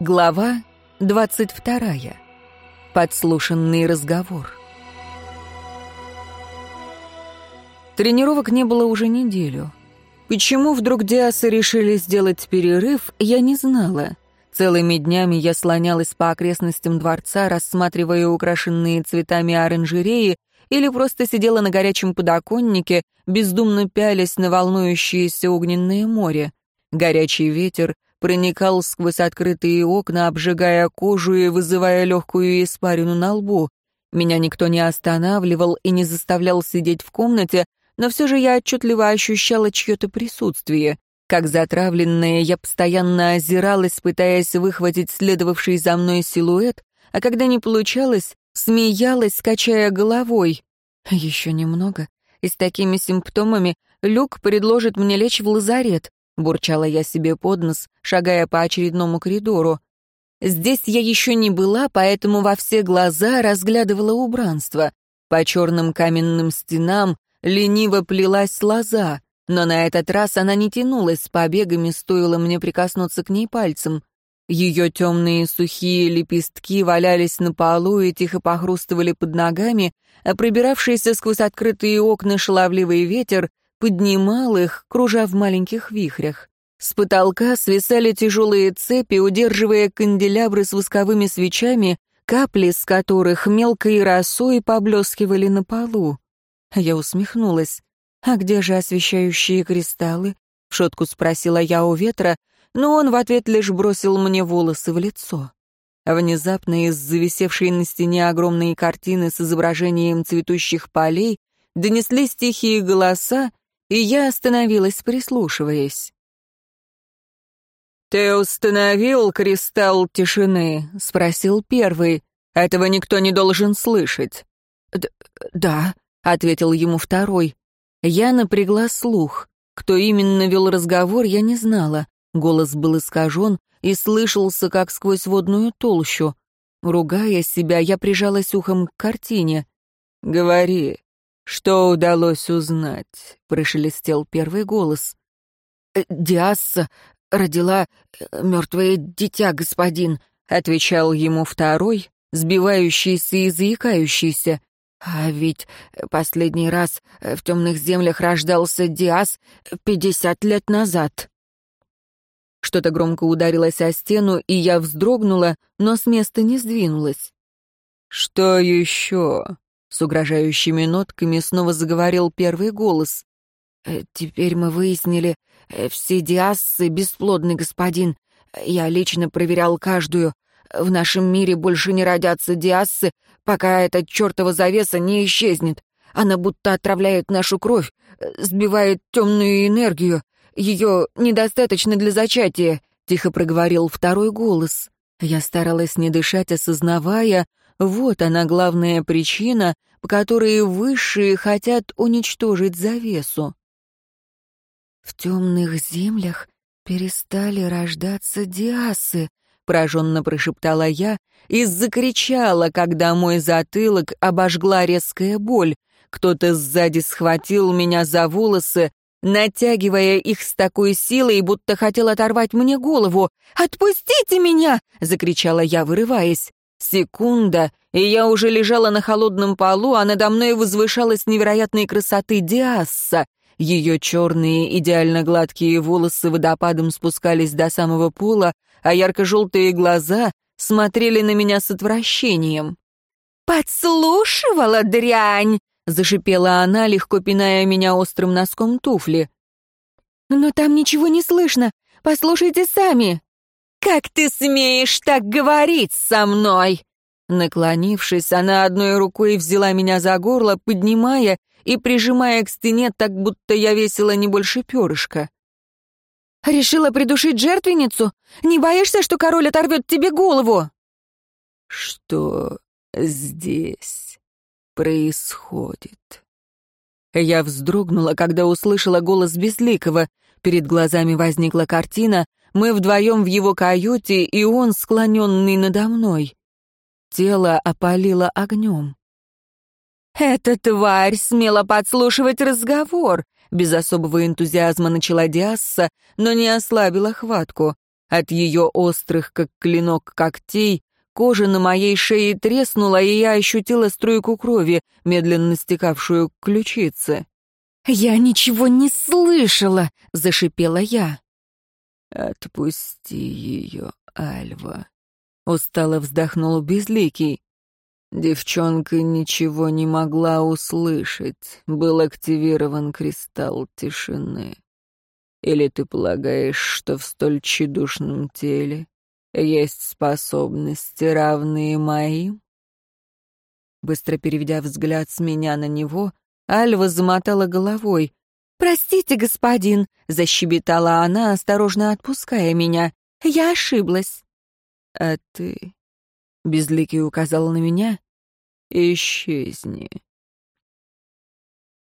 Глава 22. Подслушанный разговор. Тренировок не было уже неделю. Почему вдруг Диасы решили сделать перерыв, я не знала. Целыми днями я слонялась по окрестностям дворца, рассматривая украшенные цветами оранжереи, или просто сидела на горячем подоконнике, бездумно пялясь на волнующееся огненное море. Горячий ветер проникал сквозь открытые окна, обжигая кожу и вызывая легкую испарину на лбу. Меня никто не останавливал и не заставлял сидеть в комнате, но все же я отчетливо ощущала чье-то присутствие. Как затравленная, я постоянно озиралась, пытаясь выхватить следовавший за мной силуэт, а когда не получалось, смеялась, качая головой. Еще немного, и с такими симптомами Люк предложит мне лечь в лазарет. Бурчала я себе под нос, шагая по очередному коридору. Здесь я еще не была, поэтому во все глаза разглядывала убранство. По черным каменным стенам лениво плелась лоза, но на этот раз она не тянулась с побегами, стоило мне прикоснуться к ней пальцем. Ее темные сухие лепестки валялись на полу и тихо похрустывали под ногами, а пробиравшийся сквозь открытые окна шаловливый ветер поднимал их, кружа в маленьких вихрях. С потолка свисали тяжелые цепи, удерживая канделябры с восковыми свечами, капли с которых мелкой росой поблескивали на полу. Я усмехнулась. «А где же освещающие кристаллы?» — в шутку спросила я у ветра, но он в ответ лишь бросил мне волосы в лицо. Внезапно из зависевшей на стене огромной картины с изображением цветущих полей донеслись тихие голоса, и я остановилась, прислушиваясь. «Ты установил кристалл тишины?» — спросил первый. «Этого никто не должен слышать». Д «Да», — ответил ему второй. Я напрягла слух. Кто именно вел разговор, я не знала. Голос был искажен и слышался, как сквозь водную толщу. Ругая себя, я прижалась ухом к картине. «Говори, «Что удалось узнать?» — прошелестел первый голос. «Э, «Диасса родила э, мертвое дитя, господин», — отвечал ему второй, сбивающийся и заикающийся. «А ведь последний раз в темных землях рождался Диас пятьдесят лет назад». Что-то громко ударилось о стену, и я вздрогнула, но с места не сдвинулась. «Что еще?» С угрожающими нотками снова заговорил первый голос. «Э, «Теперь мы выяснили, э, все диассы бесплодны, господин. Я лично проверял каждую. В нашем мире больше не родятся диассы, пока эта чертова завеса не исчезнет. Она будто отравляет нашу кровь, э, сбивает темную энергию. Ее недостаточно для зачатия», — тихо проговорил второй голос. Я старалась не дышать, осознавая, вот она главная причина, по которой высшие хотят уничтожить завесу. В темных землях перестали рождаться диасы, пораженно прошептала я и закричала, когда мой затылок обожгла резкая боль. Кто-то сзади схватил меня за волосы, натягивая их с такой силой, будто хотел оторвать мне голову. «Отпустите меня!» — закричала я, вырываясь. Секунда, и я уже лежала на холодном полу, а надо мной возвышалась невероятной красоты Диасса. Ее черные, идеально гладкие волосы водопадом спускались до самого пола, а ярко-желтые глаза смотрели на меня с отвращением. «Подслушивала, дрянь!» — зашипела она, легко пиная меня острым носком туфли. «Но там ничего не слышно. Послушайте сами!» «Как ты смеешь так говорить со мной?» Наклонившись, она одной рукой взяла меня за горло, поднимая и прижимая к стене так, будто я весила не больше перышка. «Решила придушить жертвенницу? Не боишься, что король оторвет тебе голову?» «Что здесь происходит?» Я вздрогнула, когда услышала голос Безликого. Перед глазами возникла картина, мы вдвоем в его каюте, и он, склоненный надо мной. Тело опалило огнем. «Эта тварь смела подслушивать разговор», — без особого энтузиазма начала Диасса, но не ослабила хватку. От ее острых, как клинок, когтей кожа на моей шее треснула, и я ощутила струйку крови, медленно стекавшую к ключице. «Я ничего не слышала!» — зашипела я. «Отпусти ее, Альва», — устало вздохнул Безликий. Девчонка ничего не могла услышать, был активирован кристалл тишины. Или ты полагаешь, что в столь тщедушном теле есть способности, равные моим? Быстро переведя взгляд с меня на него, Альва замотала головой. «Простите, господин», — защебетала она, осторожно отпуская меня. «Я ошиблась». «А ты...» — Безликий указал на меня. «Исчезни».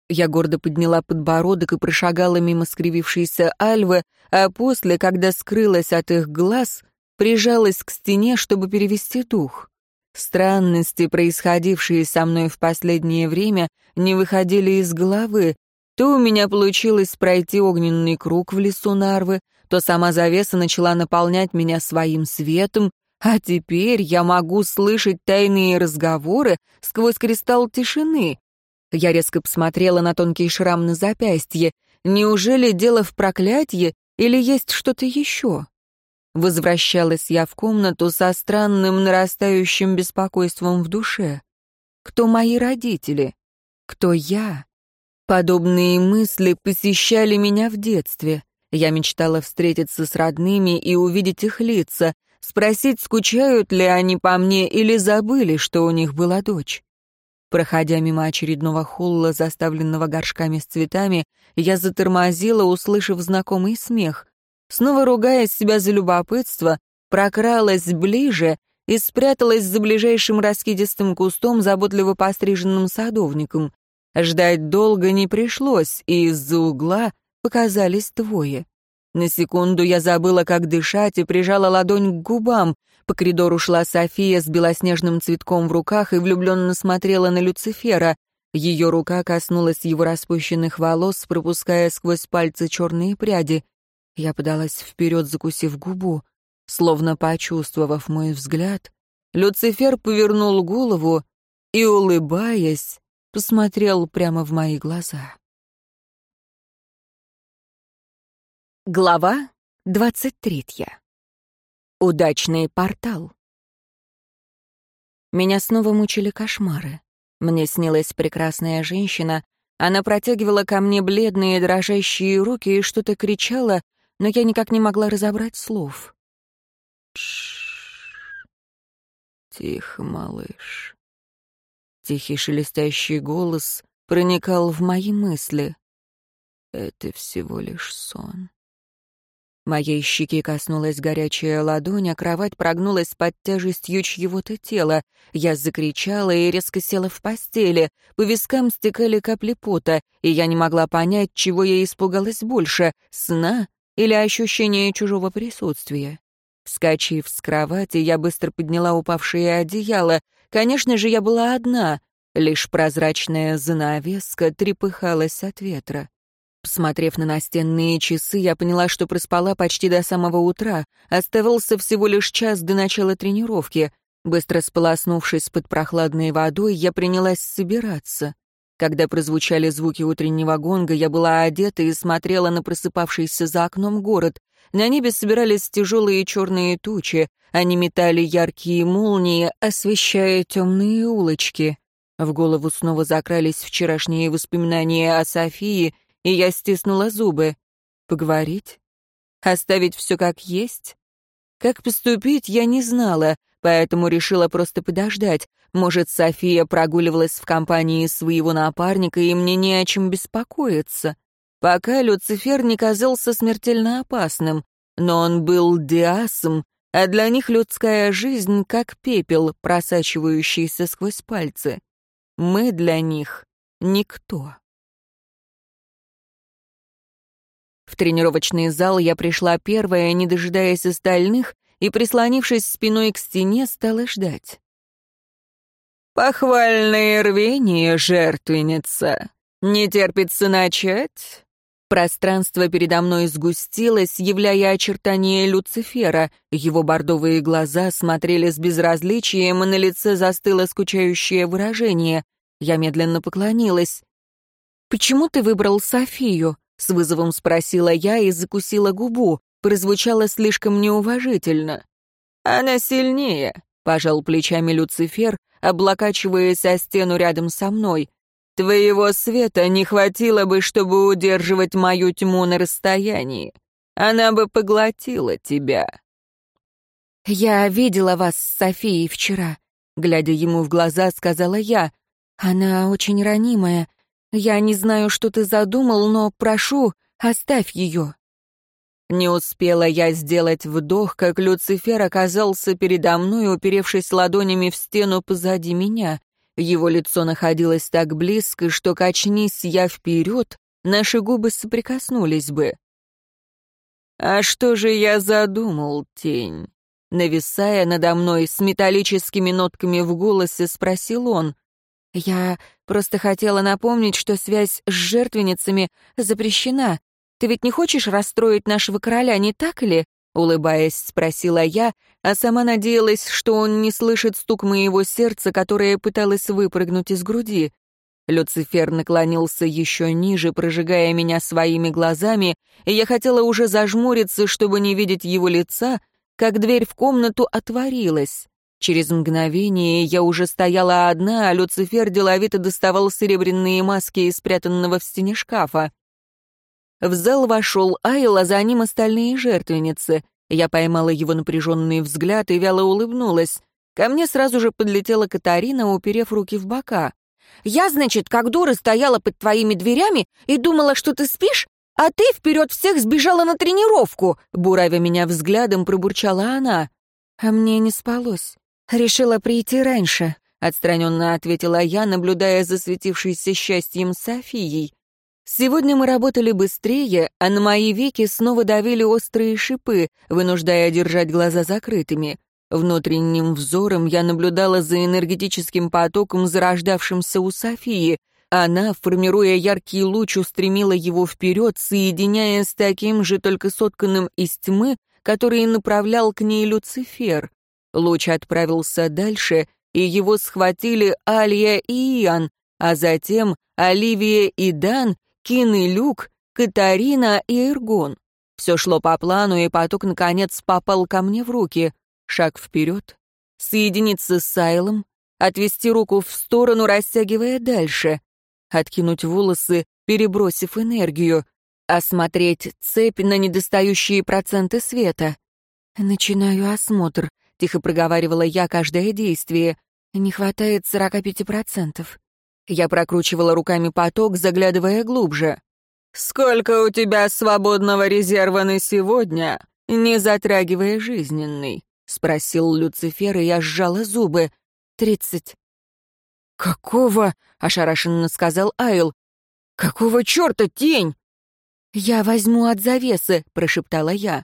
Я гордо подняла подбородок и прошагала мимо скривившейся Альвы, а после, когда скрылась от их глаз, прижалась к стене, чтобы перевести дух. Странности, происходившие со мной в последнее время, не выходили из головы. То у меня получилось пройти огненный круг в лесу Нарвы, то сама завеса начала наполнять меня своим светом, а теперь я могу слышать тайные разговоры сквозь кристалл тишины. Я резко посмотрела на тонкий шрам на запястье. Неужели дело в проклятии или есть что-то еще? Возвращалась я в комнату со странным нарастающим беспокойством в душе. Кто мои родители? Кто я? Подобные мысли посещали меня в детстве. Я мечтала встретиться с родными и увидеть их лица, спросить, скучают ли они по мне или забыли, что у них была дочь. Проходя мимо очередного холла, заставленного горшками с цветами, я затормозила, услышав знакомый смех. Снова ругая себя за любопытство, прокралась ближе и спряталась за ближайшим раскидистым кустом, заботливо постриженным садовником. Ждать долго не пришлось, и из-за угла показались двое. На секунду я забыла, как дышать, и прижала ладонь к губам. По коридору шла София с белоснежным цветком в руках и влюбленно смотрела на Люцифера. Ее рука коснулась его распущенных волос, пропуская сквозь пальцы черные пряди. Я подалась вперед, закусив губу. Словно почувствовав мой взгляд, Люцифер повернул голову и, улыбаясь, посмотрел прямо в мои глаза. Глава двадцать третья. Удачный портал. Меня снова мучили кошмары. Мне снилась прекрасная женщина. Она протягивала ко мне бледные дрожащие руки и что-то кричала, но я никак не могла разобрать слов. Тихо, малыш. Тихий шелестящий голос проникал в мои мысли. Это всего лишь сон. Моей щеки коснулась горячая ладонь, а кровать прогнулась под тяжестью чьего-то тела. Я закричала и резко села в постели. По вискам стекали капли пота, и я не могла понять, чего я испугалась больше — сна или ощущения чужого присутствия. Вскочив с кровати, я быстро подняла упавшее одеяло. Конечно же, я была одна. Лишь прозрачная занавеска трепыхалась от ветра. Посмотрев на настенные часы, я поняла, что проспала почти до самого утра. Оставался всего лишь час до начала тренировки. Быстро сполоснувшись под прохладной водой, я принялась собираться. Когда прозвучали звуки утреннего гонга, я была одета и смотрела на просыпавшийся за окном город. На небе собирались тяжелые черные тучи. Они метали яркие молнии, освещая темные улочки. В голову снова закрались вчерашние воспоминания о Софии и я стиснула зубы. Поговорить? Оставить все как есть? Как поступить, я не знала, поэтому решила просто подождать. Может, София прогуливалась в компании своего напарника, и мне не о чем беспокоиться. Пока Люцифер не казался смертельно опасным, но он был диасом, а для них людская жизнь как пепел, просачивающийся сквозь пальцы. Мы для них — никто. В тренировочный зал я пришла первая, не дожидаясь остальных, и, прислонившись спиной к стене, стала ждать. «Похвальное рвение, жертвенница! Не терпится начать?» Пространство передо мной сгустилось, являя очертания Люцифера. Его бордовые глаза смотрели с безразличием, и на лице застыло скучающее выражение. Я медленно поклонилась. «Почему ты выбрал Софию?» — с вызовом спросила я и закусила губу. Прозвучало слишком неуважительно. «Она сильнее», — пожал плечами Люцифер, облокачиваясь о стену рядом со мной. «Твоего света не хватило бы, чтобы удерживать мою тьму на расстоянии. Она бы поглотила тебя». «Я видела вас с Софией вчера», — глядя ему в глаза, сказала я. «Она очень ранимая. Я не знаю, что ты задумал, но прошу, оставь ее». Не успела я сделать вдох, как Люцифер оказался передо мной, уперевшись ладонями в стену позади меня. Его лицо находилось так близко, что, качнись я вперед, наши губы соприкоснулись бы. «А что же я задумал, тень?» Нависая надо мной с металлическими нотками в голосе, спросил он. «Я просто хотела напомнить, что связь с жертвенницами запрещена. Ты ведь не хочешь расстроить нашего короля, не так ли?» Улыбаясь, спросила я, а сама надеялась, что он не слышит стук моего сердца, которое пыталось выпрыгнуть из груди. Люцифер наклонился еще ниже, прожигая меня своими глазами, и я хотела уже зажмуриться, чтобы не видеть его лица, как дверь в комнату отворилась. Через мгновение я уже стояла одна, а Люцифер деловито доставал серебряные маски из спрятанного в стене шкафа. В зал вошел Айл, а за ним остальные жертвенницы. Я поймала его напряженный взгляд и вяло улыбнулась. Ко мне сразу же подлетела Катарина, уперев руки в бока. «Я, значит, как дура стояла под твоими дверями и думала, что ты спишь, а ты вперед всех сбежала на тренировку!» Буравя меня взглядом, пробурчала она. «А мне не спалось. Решила прийти раньше», — отстраненно ответила я, наблюдая за светившейся счастьем Софией. Сегодня мы работали быстрее, а на мои веки снова давили острые шипы, вынуждая держать глаза закрытыми. Внутренним взором я наблюдала за энергетическим потоком, зарождавшимся у Софии. Она, формируя яркий луч, устремила его вперед, соединяя с таким же, только сотканным из тьмы, который направлял к ней Люцифер. Луч отправился дальше, и его схватили Алия и Иоанн, а затем Оливия и Дан Кин и Люк, Катарина и Эргон. Все шло по плану, и поток, наконец, попал ко мне в руки. Шаг вперед, соединиться с Сайлом, отвести руку в сторону, растягивая дальше, откинуть волосы, перебросив энергию, осмотреть цепь на недостающие проценты света. «Начинаю осмотр», — тихо проговаривала я каждое действие. «Не хватает сорока пяти процентов». Я прокручивала руками поток, заглядывая глубже. «Сколько у тебя свободного резерва на сегодня, не затрагивая жизненный?» — спросил Люцифер, и я сжала зубы. «Тридцать». «Какого?» — ошарашенно сказал Айл. «Какого черта тень?» «Я возьму от завесы», — прошептала я.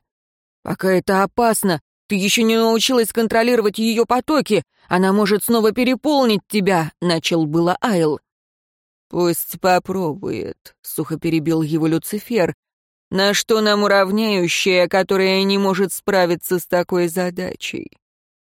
«Пока это опасно. Ты еще не научилась контролировать ее потоки. Она может снова переполнить тебя», — начал было Айл. «Пусть попробует», — сухо перебил его Люцифер. «На что нам уравняющая, которая не может справиться с такой задачей?»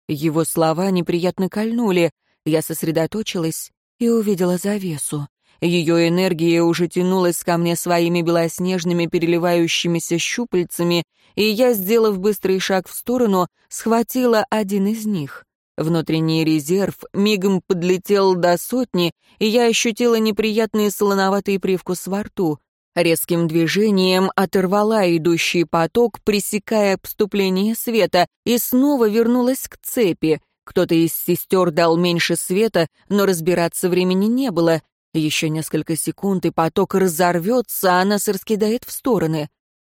Его слова неприятно кольнули. Я сосредоточилась и увидела завесу. Ее энергия уже тянулась ко мне своими белоснежными переливающимися щупальцами, и я, сделав быстрый шаг в сторону, схватила один из них. Внутренний резерв мигом подлетел до сотни, и я ощутила неприятный солоноватый привкус во рту. Резким движением оторвала идущий поток, пресекая поступление света, и снова вернулась к цепи. Кто-то из сестер дал меньше света, но разбираться времени не было. Еще несколько секунд, и поток разорвется, а нас раскидает в стороны.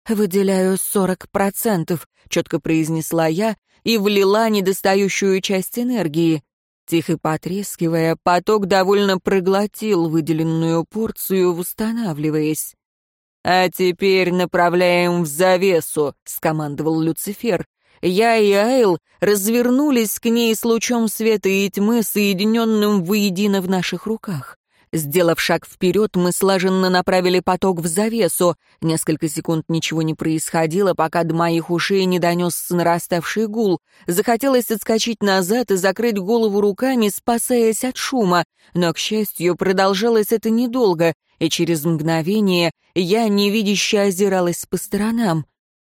«Выделяю сорок процентов», — четко произнесла я и влила недостающую часть энергии. Тихо потрескивая, поток довольно проглотил выделенную порцию, восстанавливаясь. «А теперь направляем в завесу», — скомандовал Люцифер. Я и Айл развернулись к ней с лучом света и тьмы, соединенным воедино в наших руках. Сделав шаг вперед, мы слаженно направили поток в завесу. Несколько секунд ничего не происходило, пока до моих ушей не донесся нараставший гул. Захотелось отскочить назад и закрыть голову руками, спасаясь от шума. Но, к счастью, продолжалось это недолго, и через мгновение я невидяще озиралась по сторонам.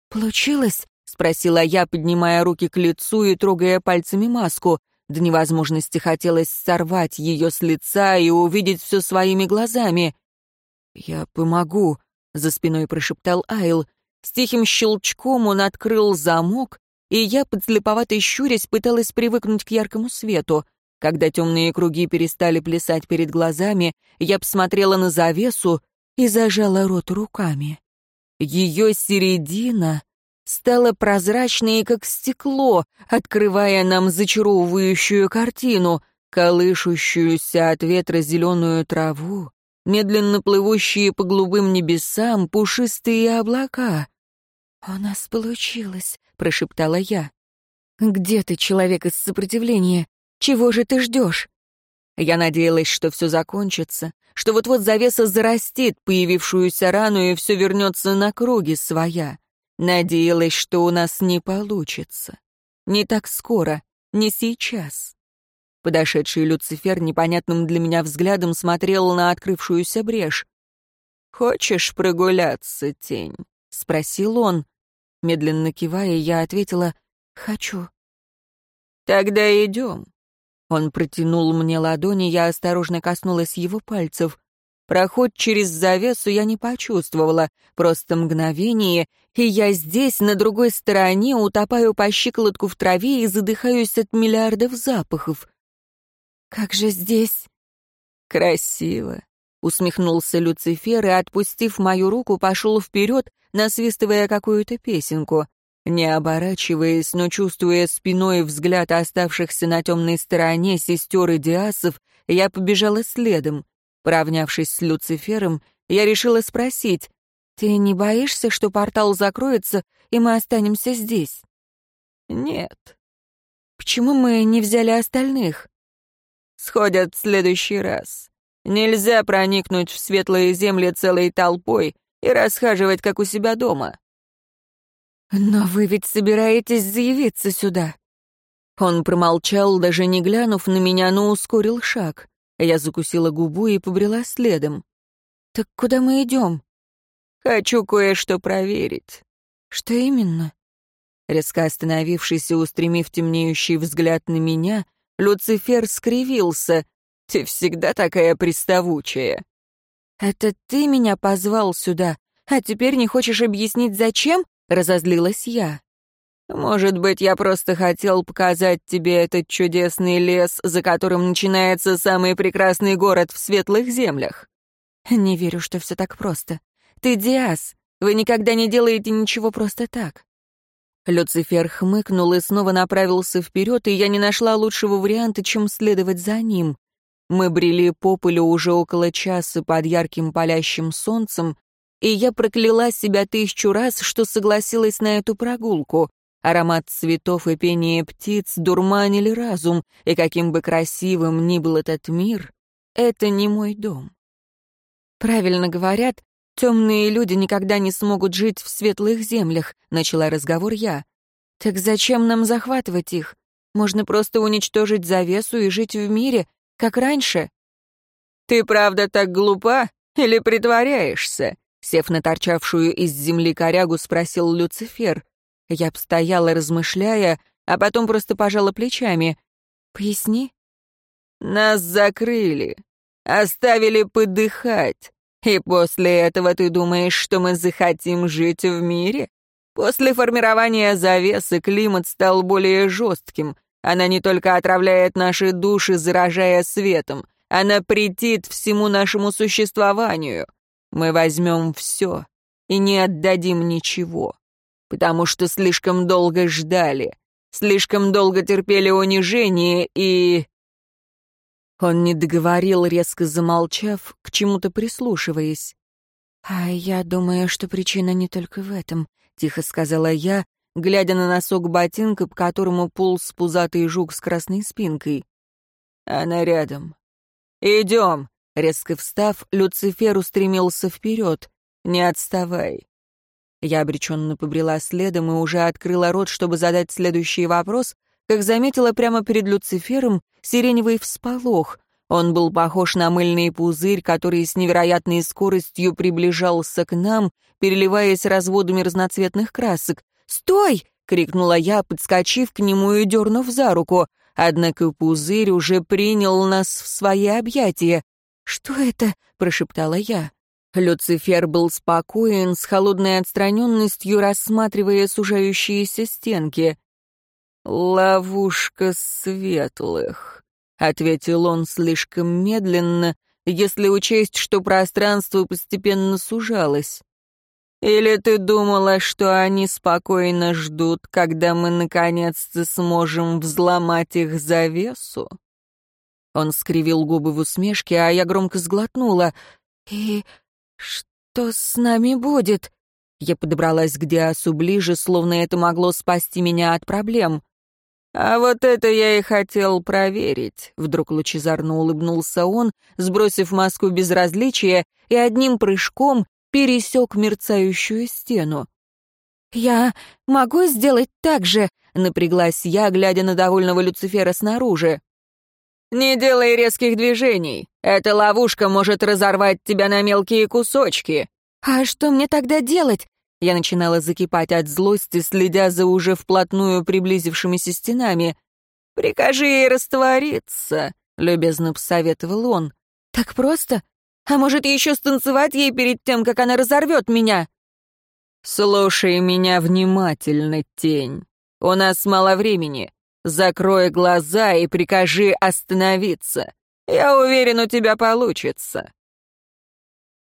«Получилось?» — спросила я, поднимая руки к лицу и трогая пальцами маску. До невозможности хотелось сорвать ее с лица и увидеть все своими глазами. «Я помогу», — за спиной прошептал Айл. С тихим щелчком он открыл замок, и я, подслеповатой щурясь, пыталась привыкнуть к яркому свету. Когда темные круги перестали плясать перед глазами, я посмотрела на завесу и зажала рот руками. Ее середина стала прозрачной, как стекло, открывая нам зачаровывающую картину, колышущуюся от ветра зеленую траву, медленно плывущие по голубым небесам пушистые облака. «У нас получилось», — прошептала я. «Где ты, человек из сопротивления? Чего же ты ждешь?» Я надеялась, что все закончится, что вот-вот завеса зарастит появившуюся рану и все вернется на круги своя. Надеялась, что у нас не получится. Не так скоро, не сейчас. Подошедший Люцифер непонятным для меня взглядом смотрел на открывшуюся брешь. «Хочешь прогуляться, тень?» — спросил он. Медленно кивая, я ответила «Хочу». «Тогда идем». Он протянул мне ладони, я осторожно коснулась его пальцев. Проход через завесу я не почувствовала, просто мгновение, и я здесь, на другой стороне, утопаю по щиколотку в траве и задыхаюсь от миллиардов запахов. «Как же здесь?» «Красиво», — усмехнулся Люцифер и, отпустив мою руку, пошел вперед, насвистывая какую-то песенку. Не оборачиваясь, но чувствуя спиной взгляд оставшихся на темной стороне сестер и диасов, я побежала следом. Поравнявшись с Люцифером, я решила спросить, «Ты не боишься, что портал закроется, и мы останемся здесь?» «Нет». «Почему мы не взяли остальных?» «Сходят в следующий раз. Нельзя проникнуть в светлые земли целой толпой и расхаживать, как у себя дома». «Но вы ведь собираетесь заявиться сюда?» Он промолчал, даже не глянув на меня, но ускорил шаг. Я закусила губу и побрела следом. «Так куда мы идем?» «Хочу кое-что проверить». «Что именно?» Резко остановившись и устремив темнеющий взгляд на меня, Люцифер скривился. «Ты всегда такая приставучая». «Это ты меня позвал сюда, а теперь не хочешь объяснить, зачем?» — разозлилась я. Может быть, я просто хотел показать тебе этот чудесный лес, за которым начинается самый прекрасный город в светлых землях. Не верю, что все так просто. Ты Диас. Вы никогда не делаете ничего просто так. Люцифер хмыкнул и снова направился вперед, и я не нашла лучшего варианта, чем следовать за ним. Мы брели по полю уже около часа под ярким палящим солнцем, и я прокляла себя тысячу раз, что согласилась на эту прогулку. Аромат цветов и пение птиц дурманили разум, и каким бы красивым ни был этот мир, это не мой дом. Правильно говорят, темные люди никогда не смогут жить в светлых землях, начала разговор я. Так зачем нам захватывать их? Можно просто уничтожить завесу и жить в мире, как раньше. Ты правда так глупа или притворяешься? Сев на торчавшую из земли корягу, спросил Люцифер. Я обстояла, размышляя, а потом просто пожала плечами. «Поясни». «Нас закрыли, оставили подыхать. И после этого ты думаешь, что мы захотим жить в мире? После формирования завесы климат стал более жестким. Она не только отравляет наши души, заражая светом, она претит всему нашему существованию. Мы возьмем все и не отдадим ничего потому что слишком долго ждали, слишком долго терпели унижение и...» Он не договорил, резко замолчав, к чему-то прислушиваясь. «А я думаю, что причина не только в этом», — тихо сказала я, глядя на носок ботинка, по которому полз пузатый жук с красной спинкой. «Она рядом. Идем!» Резко встав, Люцифер устремился вперед. «Не отставай». Я обреченно побрела следом и уже открыла рот, чтобы задать следующий вопрос, как заметила прямо перед Люцифером сиреневый всполох. Он был похож на мыльный пузырь, который с невероятной скоростью приближался к нам, переливаясь разводами разноцветных красок. «Стой!» — крикнула я, подскочив к нему и дернув за руку. Однако пузырь уже принял нас в свои объятия. «Что это?» — прошептала я. Люцифер был спокоен, с холодной отстраненностью рассматривая сужающиеся стенки. «Ловушка светлых», — ответил он слишком медленно, если учесть, что пространство постепенно сужалось. «Или ты думала, что они спокойно ждут, когда мы наконец-то сможем взломать их завесу?» Он скривил губы в усмешке, а я громко сглотнула. «И что с нами будет?» Я подобралась к Диасу ближе, словно это могло спасти меня от проблем. «А вот это я и хотел проверить», — вдруг лучезарно улыбнулся он, сбросив маску безразличия и одним прыжком пересек мерцающую стену. «Я могу сделать так же», — напряглась я, глядя на довольного Люцифера снаружи. «Не делай резких движений. Эта ловушка может разорвать тебя на мелкие кусочки». «А что мне тогда делать? Я начинала закипать от злости, следя за уже вплотную приблизившимися стенами. «Прикажи ей раствориться», — любезно посоветовал он. «Так просто? А может, еще станцевать ей перед тем, как она разорвет меня?» «Слушай меня внимательно, тень. У нас мало времени. Закрой глаза и прикажи остановиться. Я уверен, у тебя получится».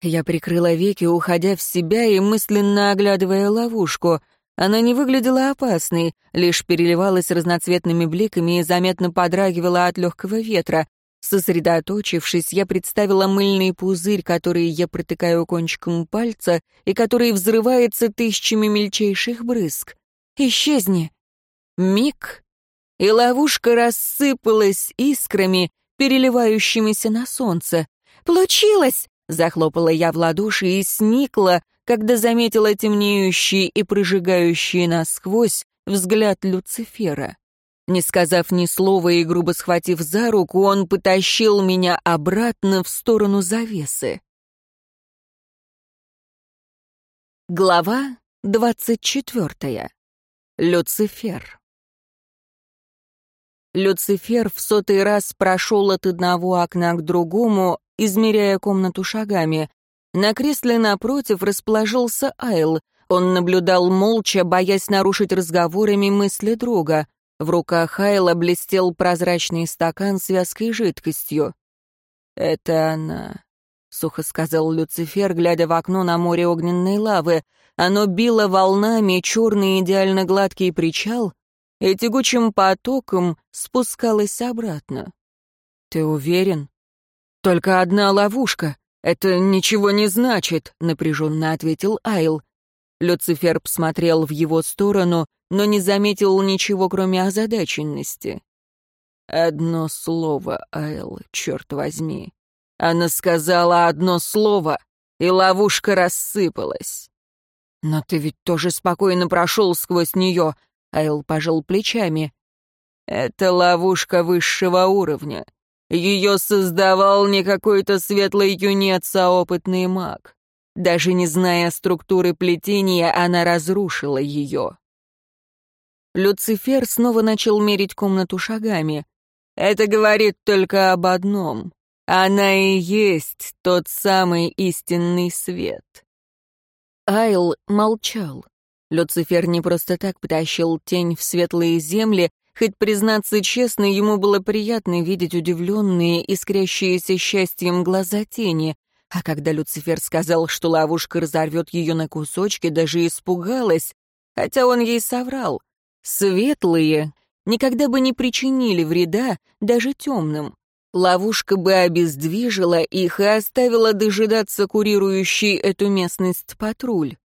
Я прикрыла веки, уходя в себя и мысленно оглядывая ловушку. Она не выглядела опасной, лишь переливалась разноцветными бликами и заметно подрагивала от легкого ветра. Сосредоточившись, я представила мыльный пузырь, который я протыкаю кончиком пальца и который взрывается тысячами мельчайших брызг. «Исчезни!» Миг, и ловушка рассыпалась искрами, переливающимися на солнце. «Получилось!» Захлопала я в ладоши и сникла, когда заметила темнеющий и прожигающий насквозь взгляд Люцифера. Не сказав ни слова и грубо схватив за руку, он потащил меня обратно в сторону завесы. Глава двадцать четвертая. Люцифер. Люцифер в сотый раз прошел от одного окна к другому, измеряя комнату шагами. На кресле напротив расположился Айл. Он наблюдал молча, боясь нарушить разговорами мысли друга. В руках Айла блестел прозрачный стакан с вязкой жидкостью. «Это она», — сухо сказал Люцифер, глядя в окно на море огненной лавы. Оно било волнами, черный идеально гладкий причал, и тягучим потоком спускалось обратно. «Ты уверен?» «Только одна ловушка. Это ничего не значит», — напряженно ответил Айл. Люцифер посмотрел в его сторону, но не заметил ничего, кроме озадаченности. «Одно слово, Айл, черт возьми. Она сказала одно слово, и ловушка рассыпалась». «Но ты ведь тоже спокойно прошел сквозь нее», — Айл пожал плечами. «Это ловушка высшего уровня. Ее создавал не какой-то светлый юнец, а опытный маг. Даже не зная структуры плетения, она разрушила ее. Люцифер снова начал мерить комнату шагами. Это говорит только об одном. Она и есть тот самый истинный свет. Айл молчал. Люцифер не просто так потащил тень в светлые земли, Хоть, признаться честно, ему было приятно видеть удивленные, искрящиеся счастьем глаза тени, а когда Люцифер сказал, что ловушка разорвет ее на кусочки, даже испугалась, хотя он ей соврал. Светлые никогда бы не причинили вреда даже темным. Ловушка бы обездвижила их и оставила дожидаться курирующий эту местность патруль.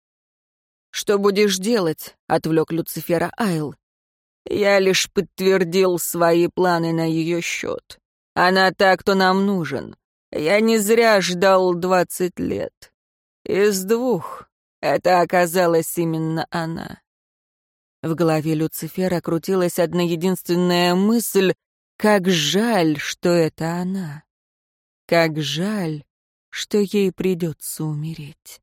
«Что будешь делать?» — отвлек Люцифера Айл. Я лишь подтвердил свои планы на ее счет. Она так, кто нам нужен. Я не зря ждал двадцать лет. Из двух это оказалась именно она. В голове Люцифера крутилась одна единственная мысль «Как жаль, что это она! Как жаль, что ей придется умереть!»